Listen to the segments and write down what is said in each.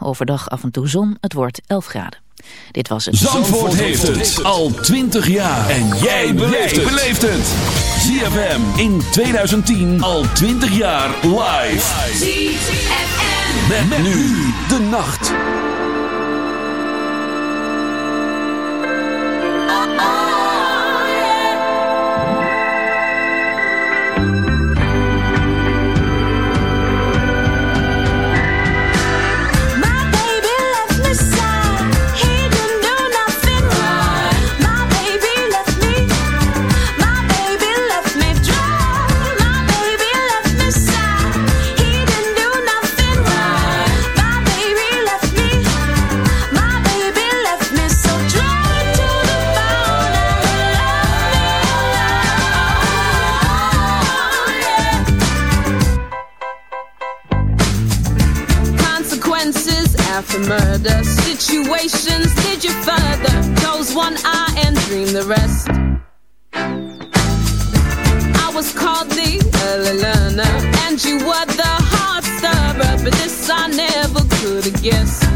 Overdag af en toe zon, het wordt 11 graden. Dit was het. Zandvoort, heeft het al 20 jaar. En jij beleeft het. ZFM in 2010 al 20 jaar live. ZFM. Met, nu de nacht. wonder situations did you further? Close one eye and dream the rest. I was called the early learner, and you were the heart stubborn, but this I never could have guessed.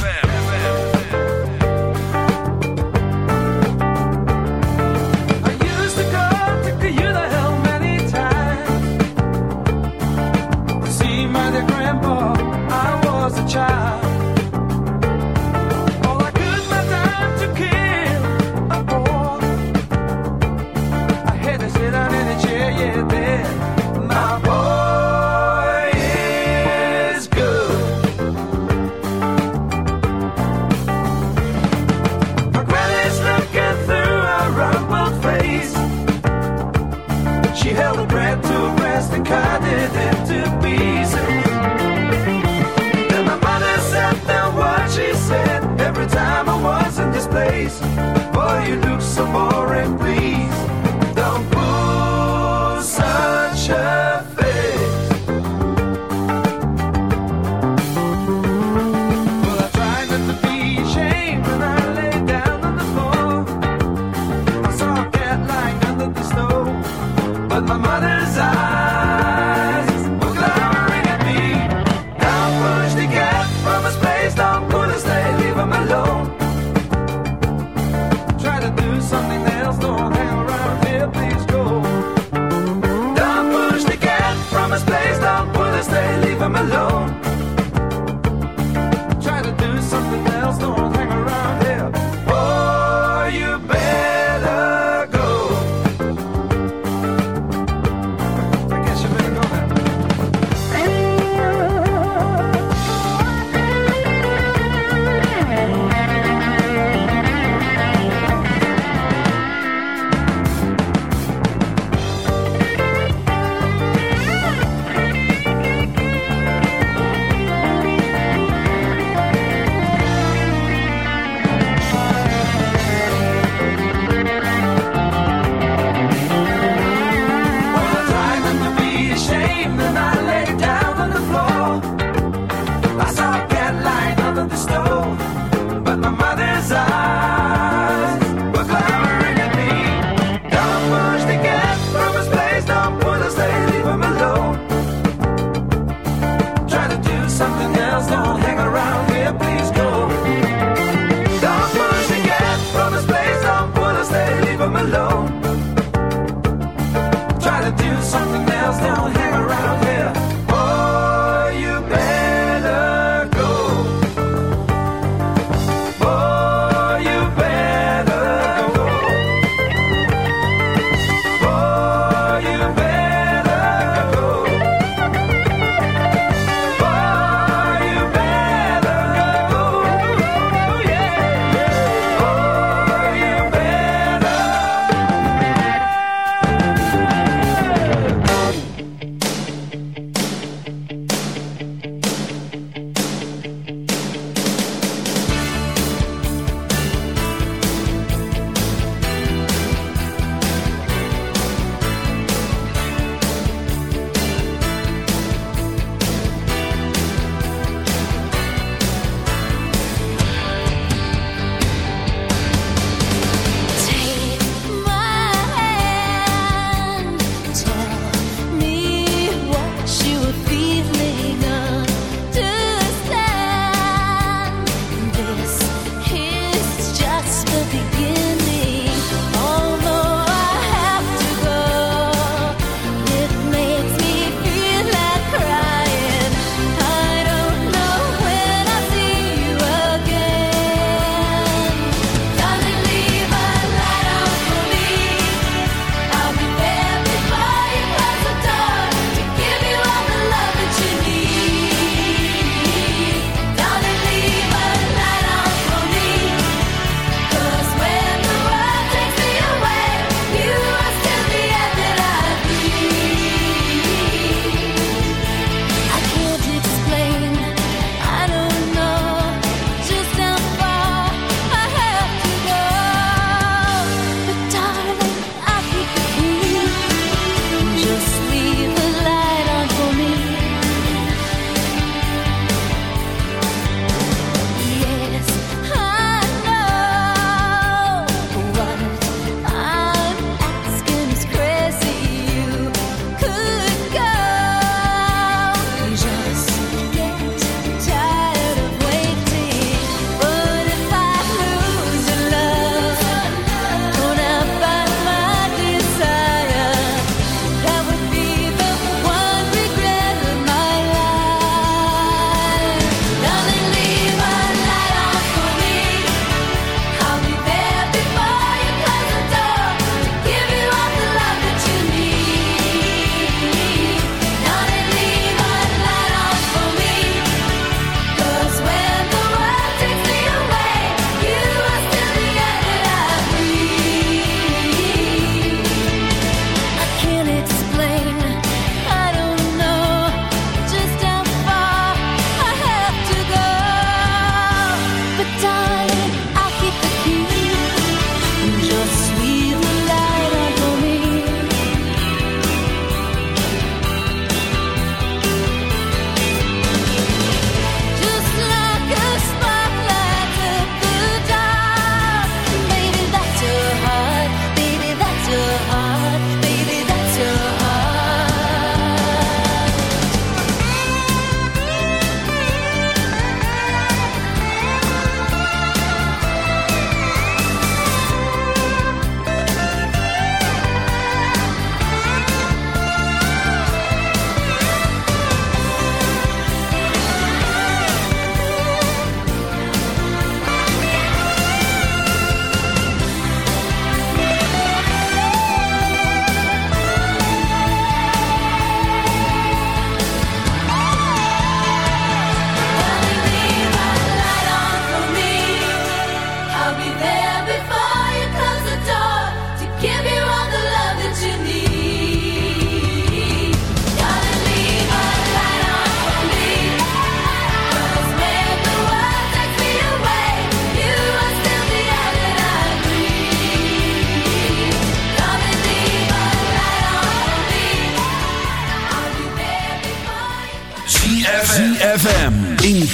my mother's eyes.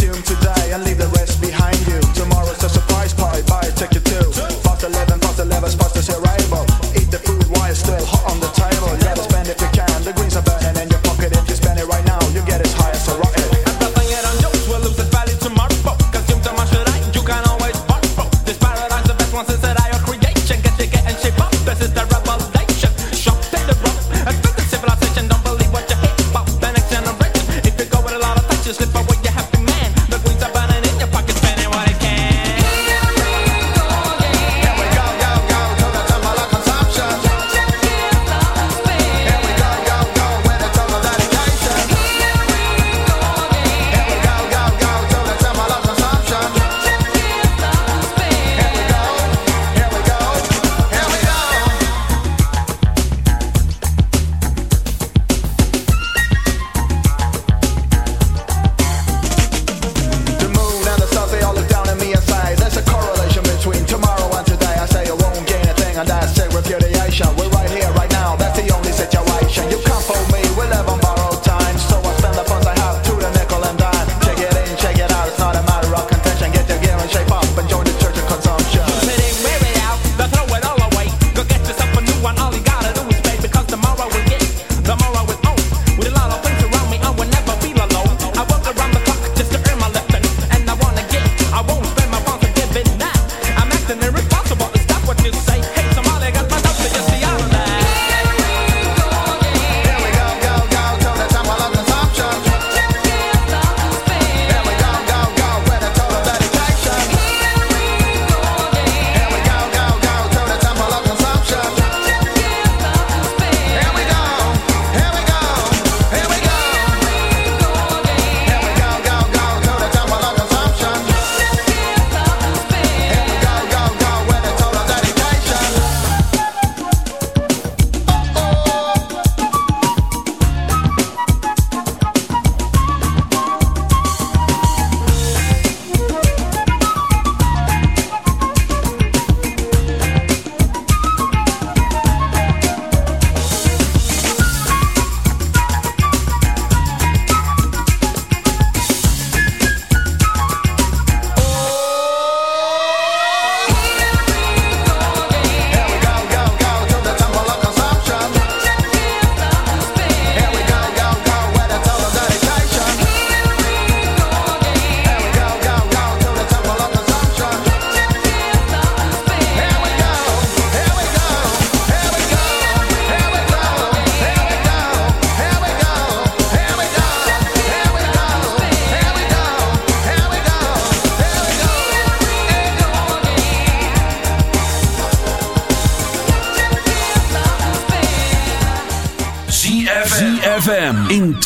him to die leave the rest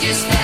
just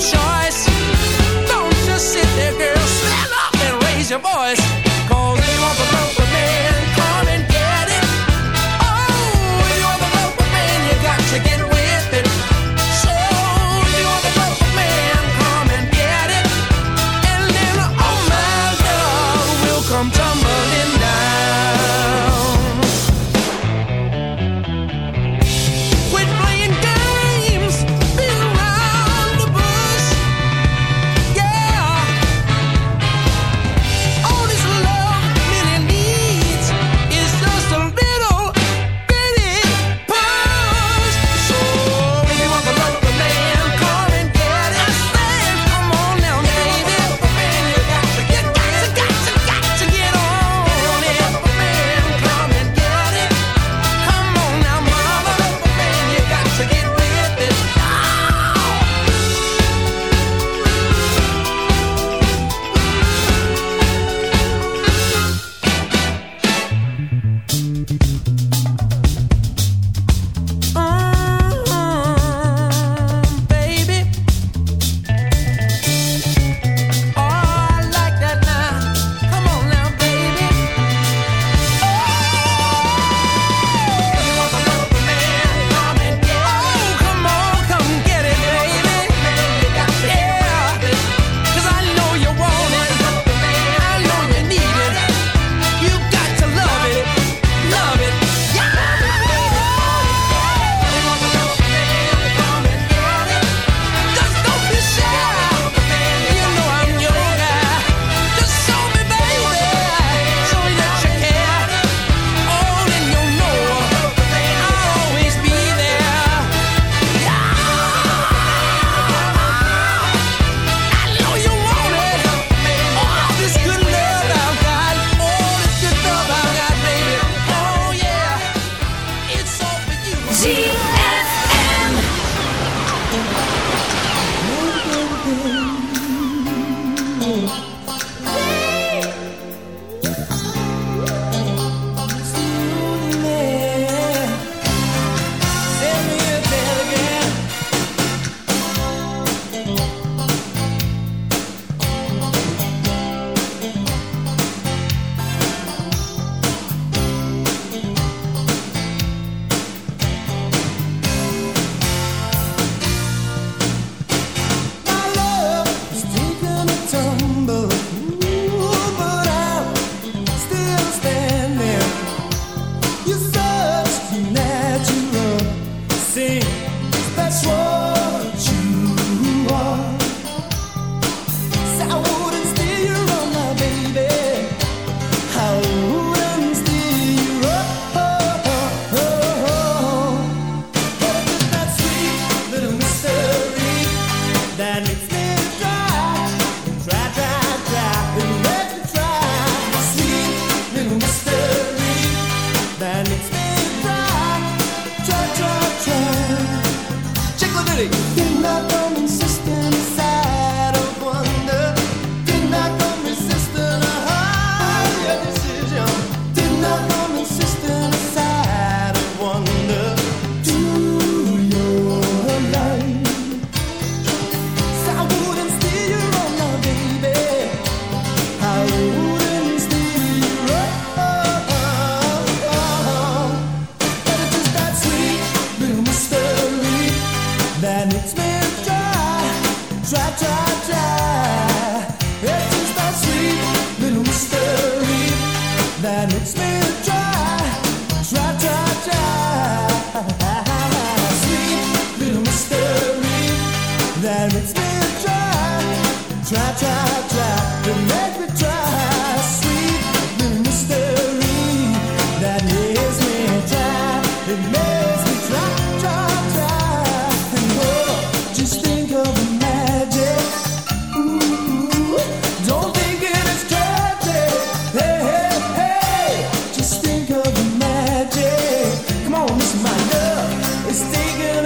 choice.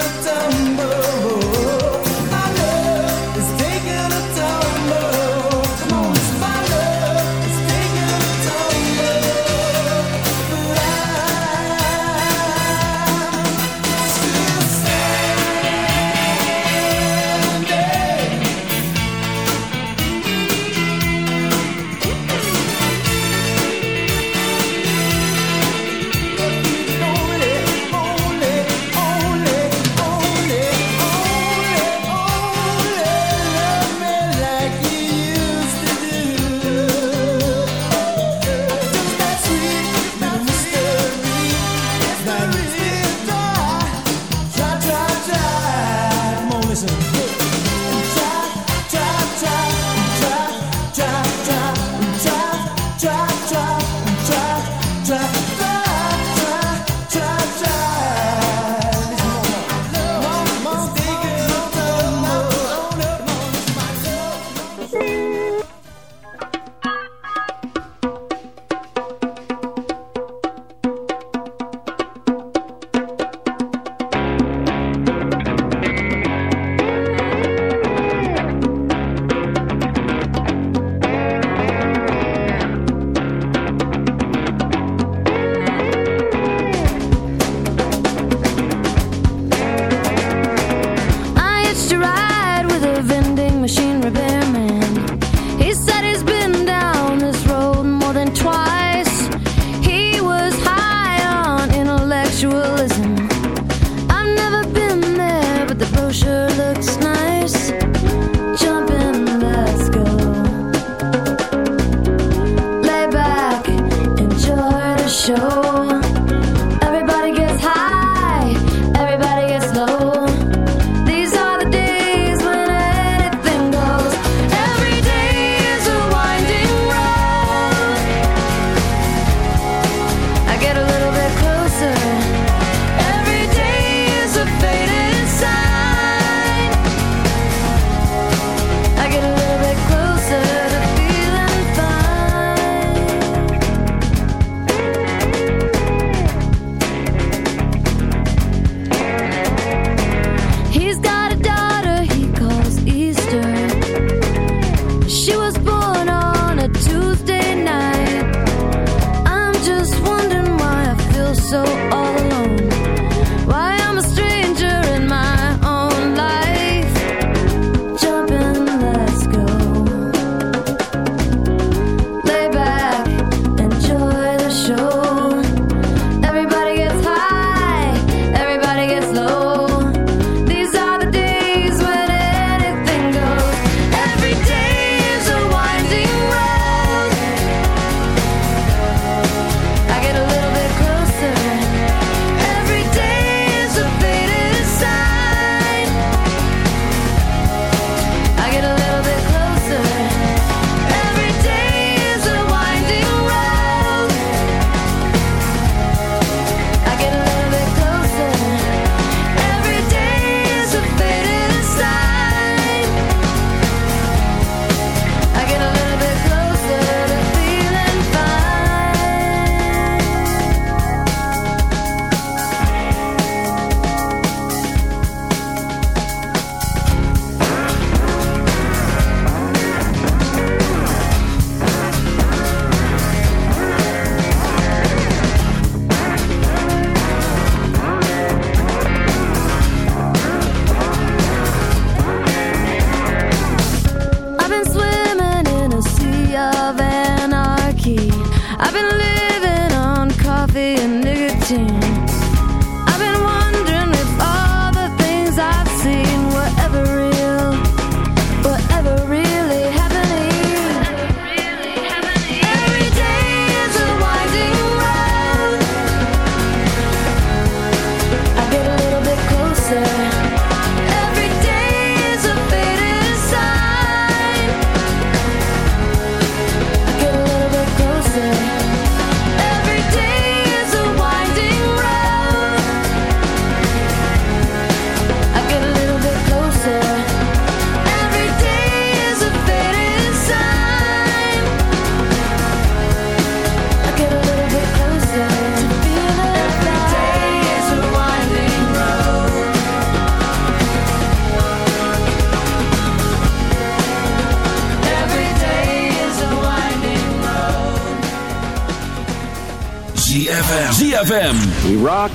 These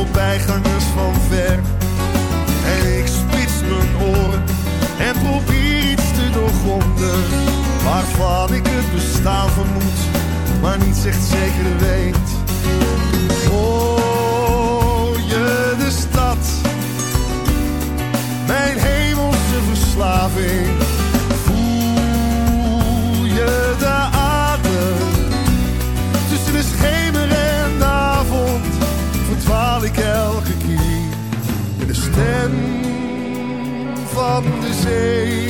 Voorbijgangers van ver. En ik spits mijn oren en probeer iets te doorgronden waarvan ik het bestaan vermoed, maar niet echt zeker weet. Van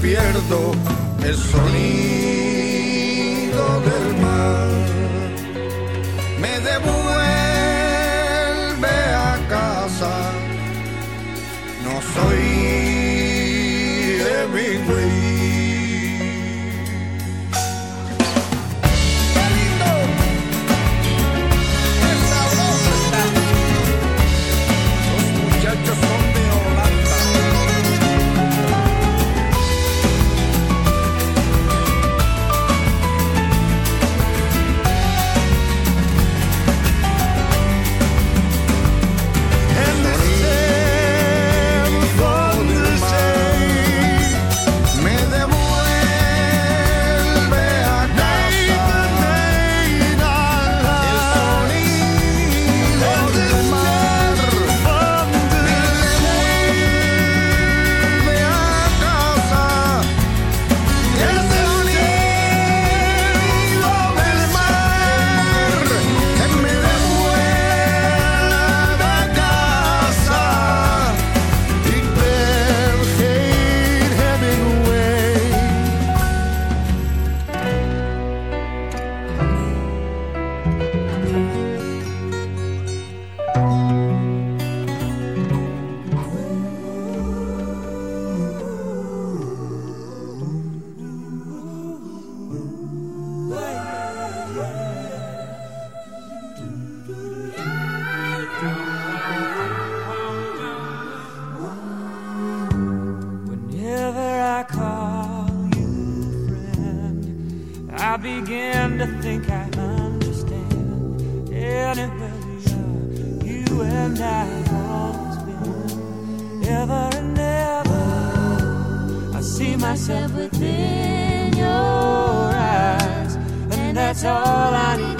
pierdo el sonido del mar. Me devuelve a casa. No soy Hemingway. And I have always been. Ever and ever, I see myself within your eyes, and that's all I need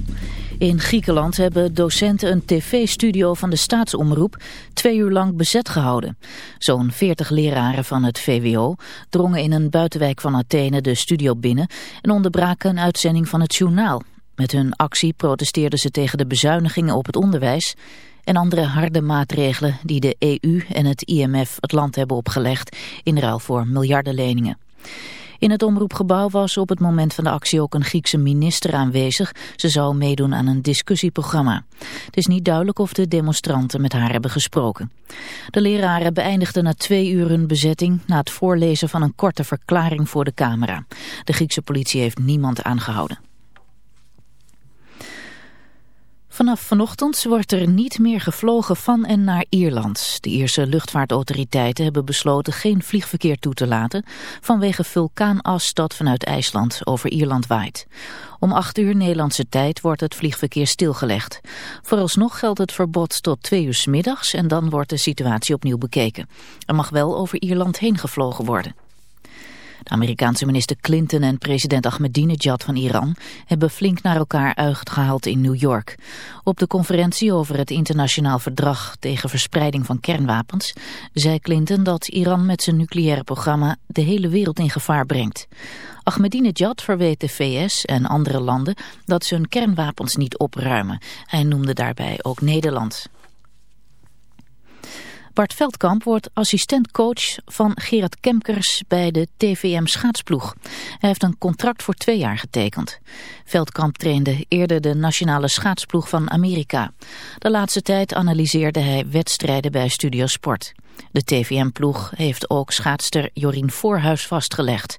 In Griekenland hebben docenten een tv-studio van de staatsomroep twee uur lang bezet gehouden. Zo'n 40 leraren van het VWO drongen in een buitenwijk van Athene de studio binnen en onderbraken een uitzending van het journaal. Met hun actie protesteerden ze tegen de bezuinigingen op het onderwijs en andere harde maatregelen die de EU en het IMF het land hebben opgelegd in ruil voor miljardenleningen. In het omroepgebouw was op het moment van de actie ook een Griekse minister aanwezig. Ze zou meedoen aan een discussieprogramma. Het is niet duidelijk of de demonstranten met haar hebben gesproken. De leraren beëindigden na twee uur hun bezetting na het voorlezen van een korte verklaring voor de camera. De Griekse politie heeft niemand aangehouden. Vanaf vanochtend wordt er niet meer gevlogen van en naar Ierland. De Ierse luchtvaartautoriteiten hebben besloten geen vliegverkeer toe te laten... vanwege vulkaanas dat vanuit IJsland over Ierland waait. Om 8 uur Nederlandse tijd wordt het vliegverkeer stilgelegd. Vooralsnog geldt het verbod tot 2 uur middags en dan wordt de situatie opnieuw bekeken. Er mag wel over Ierland heen gevlogen worden. De Amerikaanse minister Clinton en president Ahmadinejad van Iran hebben flink naar elkaar uitgehaald in New York. Op de conferentie over het internationaal verdrag tegen verspreiding van kernwapens zei Clinton dat Iran met zijn nucleaire programma de hele wereld in gevaar brengt. Ahmadinejad verweet de VS en andere landen dat ze hun kernwapens niet opruimen. Hij noemde daarbij ook Nederland. Bart Veldkamp wordt assistentcoach van Gerard Kemkers bij de TVM schaatsploeg. Hij heeft een contract voor twee jaar getekend. Veldkamp trainde eerder de nationale schaatsploeg van Amerika. De laatste tijd analyseerde hij wedstrijden bij Studio Sport. De TVM-ploeg heeft ook schaatster Jorien Voorhuis vastgelegd.